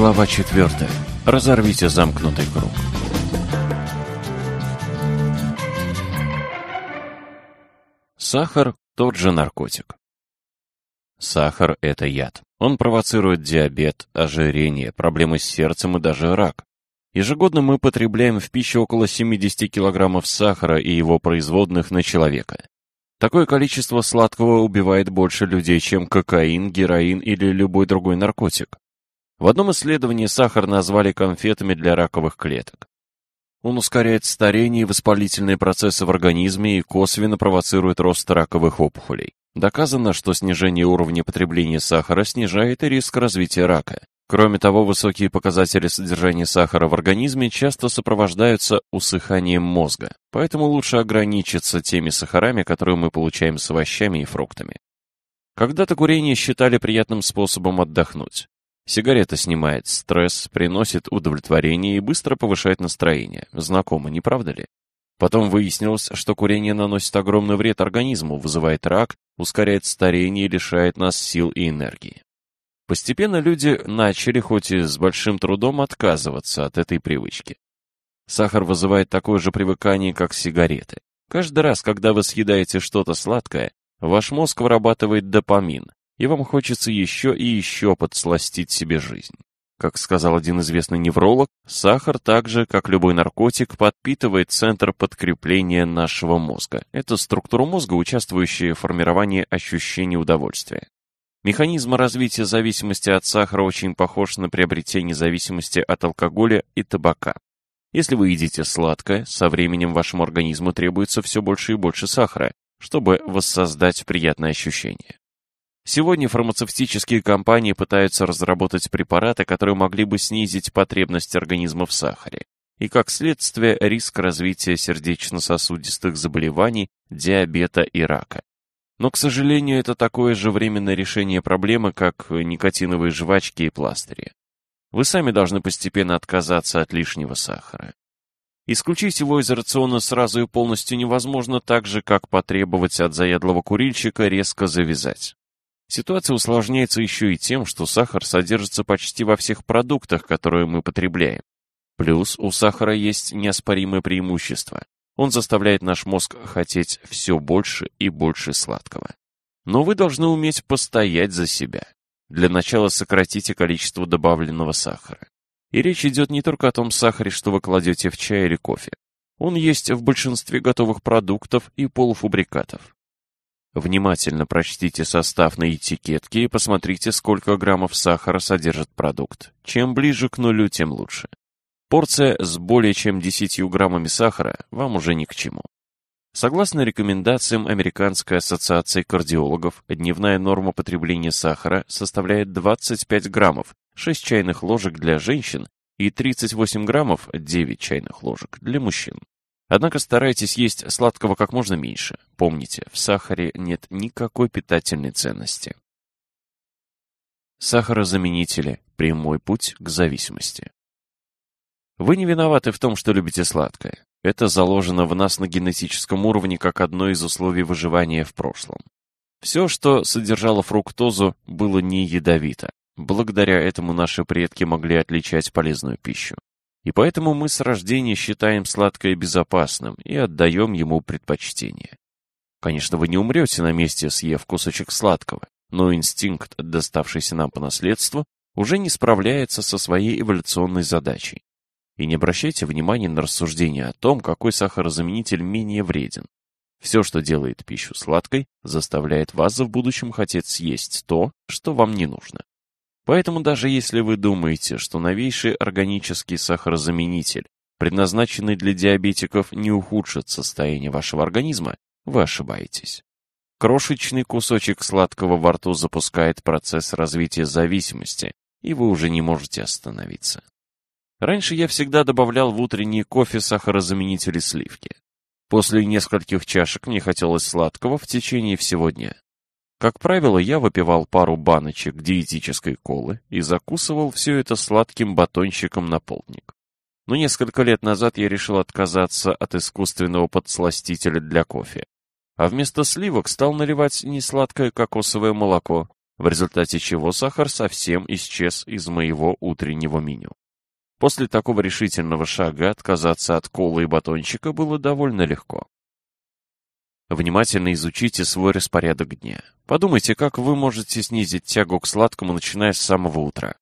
Глава 4. Разорвите замкнутый круг. Сахар – тот же наркотик. Сахар – это яд. Он провоцирует диабет, ожирение, проблемы с сердцем и даже рак. Ежегодно мы потребляем в пищу около 70 килограммов сахара и его производных на человека. Такое количество сладкого убивает больше людей, чем кокаин, героин или любой другой наркотик. В одном исследовании сахар назвали конфетами для раковых клеток. Он ускоряет старение и воспалительные процессы в организме и косвенно провоцирует рост раковых опухолей. Доказано, что снижение уровня потребления сахара снижает и риск развития рака. Кроме того, высокие показатели содержания сахара в организме часто сопровождаются усыханием мозга, поэтому лучше ограничиться теми сахарами, которые мы получаем с овощами и фруктами. Когда-то курение считали приятным способом отдохнуть. Сигарета снимает стресс, приносит удовлетворение и быстро повышает настроение. Знакомо, не правда ли? Потом выяснилось, что курение наносит огромный вред организму, вызывает рак, ускоряет старение и лишает нас сил и энергии. Постепенно люди начали, хоть и с большим трудом, отказываться от этой привычки. Сахар вызывает такое же привыкание, как сигареты. Каждый раз, когда вы съедаете что-то сладкое, ваш мозг вырабатывает допамин, и вам хочется еще и еще подсластить себе жизнь. Как сказал один известный невролог, сахар так же, как любой наркотик, подпитывает центр подкрепления нашего мозга. Это структура мозга, участвующая в формировании ощущения удовольствия. Механизм развития зависимости от сахара очень похож на приобретение зависимости от алкоголя и табака. Если вы едите сладкое, со временем вашему организму требуется все больше и больше сахара, чтобы воссоздать приятное ощущение. Сегодня фармацевтические компании пытаются разработать препараты, которые могли бы снизить потребность организма в сахаре и, как следствие, риск развития сердечно-сосудистых заболеваний, диабета и рака. Но, к сожалению, это такое же временное решение проблемы, как никотиновые жвачки и пластыри. Вы сами должны постепенно отказаться от лишнего сахара. Исключить его из рациона сразу и полностью невозможно так же, как потребовать от заядлого курильщика резко завязать. Ситуация усложняется еще и тем, что сахар содержится почти во всех продуктах, которые мы потребляем. Плюс у сахара есть неоспоримое преимущество. Он заставляет наш мозг хотеть все больше и больше сладкого. Но вы должны уметь постоять за себя. Для начала сократите количество добавленного сахара. И речь идет не только о том сахаре, что вы кладете в чай или кофе. Он есть в большинстве готовых продуктов и полуфабрикатов. Внимательно прочтите состав на этикетке и посмотрите, сколько граммов сахара содержит продукт. Чем ближе к нулю, тем лучше. Порция с более чем 10 граммами сахара вам уже ни к чему. Согласно рекомендациям Американской ассоциации кардиологов, дневная норма потребления сахара составляет 25 граммов, 6 чайных ложек для женщин и 38 граммов, 9 чайных ложек для мужчин. Однако старайтесь есть сладкого как можно меньше. Помните, в сахаре нет никакой питательной ценности. Сахарозаменители – прямой путь к зависимости. Вы не виноваты в том, что любите сладкое. Это заложено в нас на генетическом уровне как одно из условий выживания в прошлом. Все, что содержало фруктозу, было не ядовито. Благодаря этому наши предки могли отличать полезную пищу. И поэтому мы с рождения считаем сладкое безопасным и отдаем ему предпочтение. Конечно, вы не умрете на месте, съев кусочек сладкого, но инстинкт, доставшийся нам по наследству, уже не справляется со своей эволюционной задачей. И не обращайте внимания на рассуждения о том, какой сахарозаменитель менее вреден. Все, что делает пищу сладкой, заставляет вас в будущем хотеть съесть то, что вам не нужно. Поэтому даже если вы думаете, что новейший органический сахарозаменитель, предназначенный для диабетиков, не ухудшит состояние вашего организма, вы ошибаетесь. Крошечный кусочек сладкого во рту запускает процесс развития зависимости, и вы уже не можете остановиться. Раньше я всегда добавлял в утренний кофе сахарозаменители сливки. После нескольких чашек мне хотелось сладкого в течение всего дня. Как правило, я выпивал пару баночек диетической колы и закусывал все это сладким батончиком на полдник. Но несколько лет назад я решил отказаться от искусственного подсластителя для кофе. А вместо сливок стал наливать не сладкое кокосовое молоко, в результате чего сахар совсем исчез из моего утреннего меню. После такого решительного шага отказаться от колы и батончика было довольно легко. Внимательно изучите свой распорядок дня. Подумайте, как вы можете снизить тягу к сладкому, начиная с самого утра.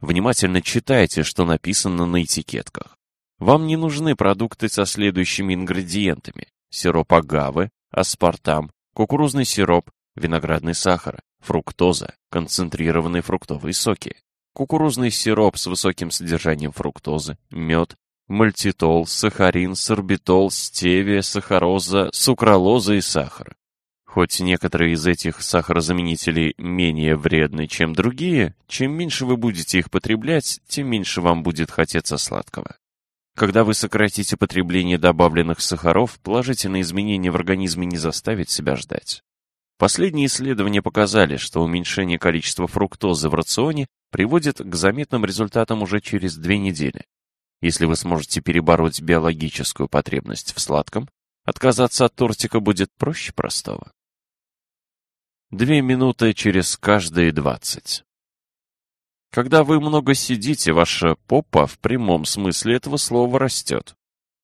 Внимательно читайте, что написано на этикетках. Вам не нужны продукты со следующими ингредиентами. Сироп агавы, аспартам, кукурузный сироп, виноградный сахар, фруктоза, концентрированные фруктовые соки, кукурузный сироп с высоким содержанием фруктозы, мед, мальтитол, сахарин, сорбитол, стевия, сахароза, сукралоза и сахар. Хоть некоторые из этих сахарозаменителей менее вредны, чем другие, чем меньше вы будете их потреблять, тем меньше вам будет хотеться сладкого. Когда вы сократите потребление добавленных сахаров, положительные изменения в организме не заставят себя ждать. Последние исследования показали, что уменьшение количества фруктозы в рационе приводит к заметным результатам уже через две недели. Если вы сможете перебороть биологическую потребность в сладком, отказаться от тортика будет проще простого. Две минуты через каждые двадцать. Когда вы много сидите, ваша попа в прямом смысле этого слова растет.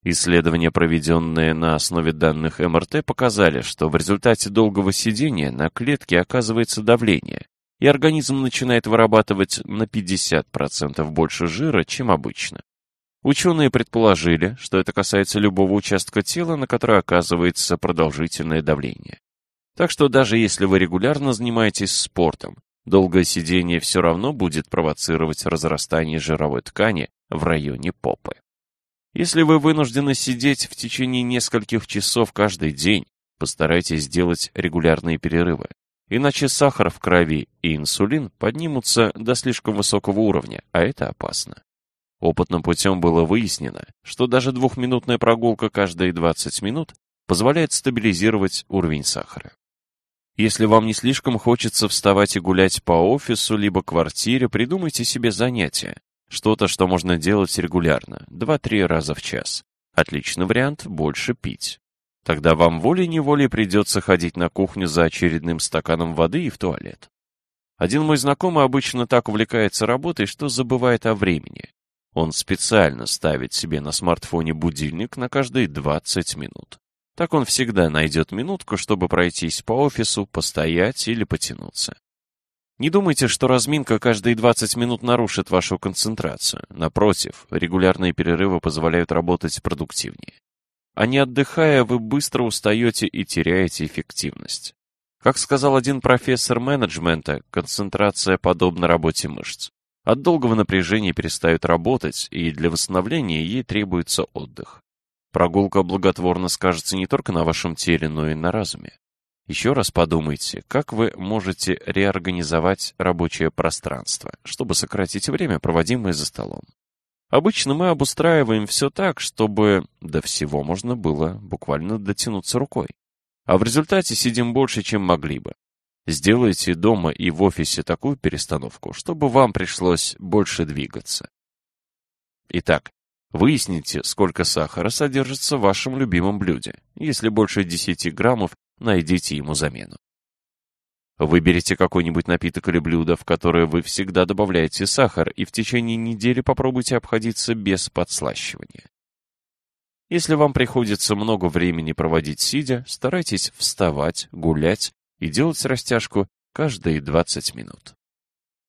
Исследования, проведенные на основе данных МРТ, показали, что в результате долгого сидения на клетке оказывается давление, и организм начинает вырабатывать на 50% больше жира, чем обычно. Ученые предположили, что это касается любого участка тела, на который оказывается продолжительное давление. Так что даже если вы регулярно занимаетесь спортом, Долгое сидение все равно будет провоцировать разрастание жировой ткани в районе попы. Если вы вынуждены сидеть в течение нескольких часов каждый день, постарайтесь сделать регулярные перерывы, иначе сахар в крови и инсулин поднимутся до слишком высокого уровня, а это опасно. Опытным путем было выяснено, что даже двухминутная прогулка каждые 20 минут позволяет стабилизировать уровень сахара. Если вам не слишком хочется вставать и гулять по офису либо квартире, придумайте себе занятие. Что-то, что можно делать регулярно, 2-3 раза в час. Отличный вариант – больше пить. Тогда вам волей-неволей придется ходить на кухню за очередным стаканом воды и в туалет. Один мой знакомый обычно так увлекается работой, что забывает о времени. Он специально ставит себе на смартфоне будильник на каждые 20 минут. Так он всегда найдет минутку, чтобы пройтись по офису, постоять или потянуться. Не думайте, что разминка каждые 20 минут нарушит вашу концентрацию. Напротив, регулярные перерывы позволяют работать продуктивнее. А не отдыхая, вы быстро устаете и теряете эффективность. Как сказал один профессор менеджмента, концентрация подобна работе мышц. От долгого напряжения перестают работать, и для восстановления ей требуется отдых. Прогулка благотворно скажется не только на вашем теле, но и на разуме. Еще раз подумайте, как вы можете реорганизовать рабочее пространство, чтобы сократить время, проводимое за столом. Обычно мы обустраиваем все так, чтобы до всего можно было буквально дотянуться рукой. А в результате сидим больше, чем могли бы. Сделайте дома и в офисе такую перестановку, чтобы вам пришлось больше двигаться. Итак, Выясните, сколько сахара содержится в вашем любимом блюде. Если больше 10 граммов, найдите ему замену. Выберите какой-нибудь напиток или блюдо, в которое вы всегда добавляете сахар, и в течение недели попробуйте обходиться без подслащивания. Если вам приходится много времени проводить сидя, старайтесь вставать, гулять и делать растяжку каждые 20 минут.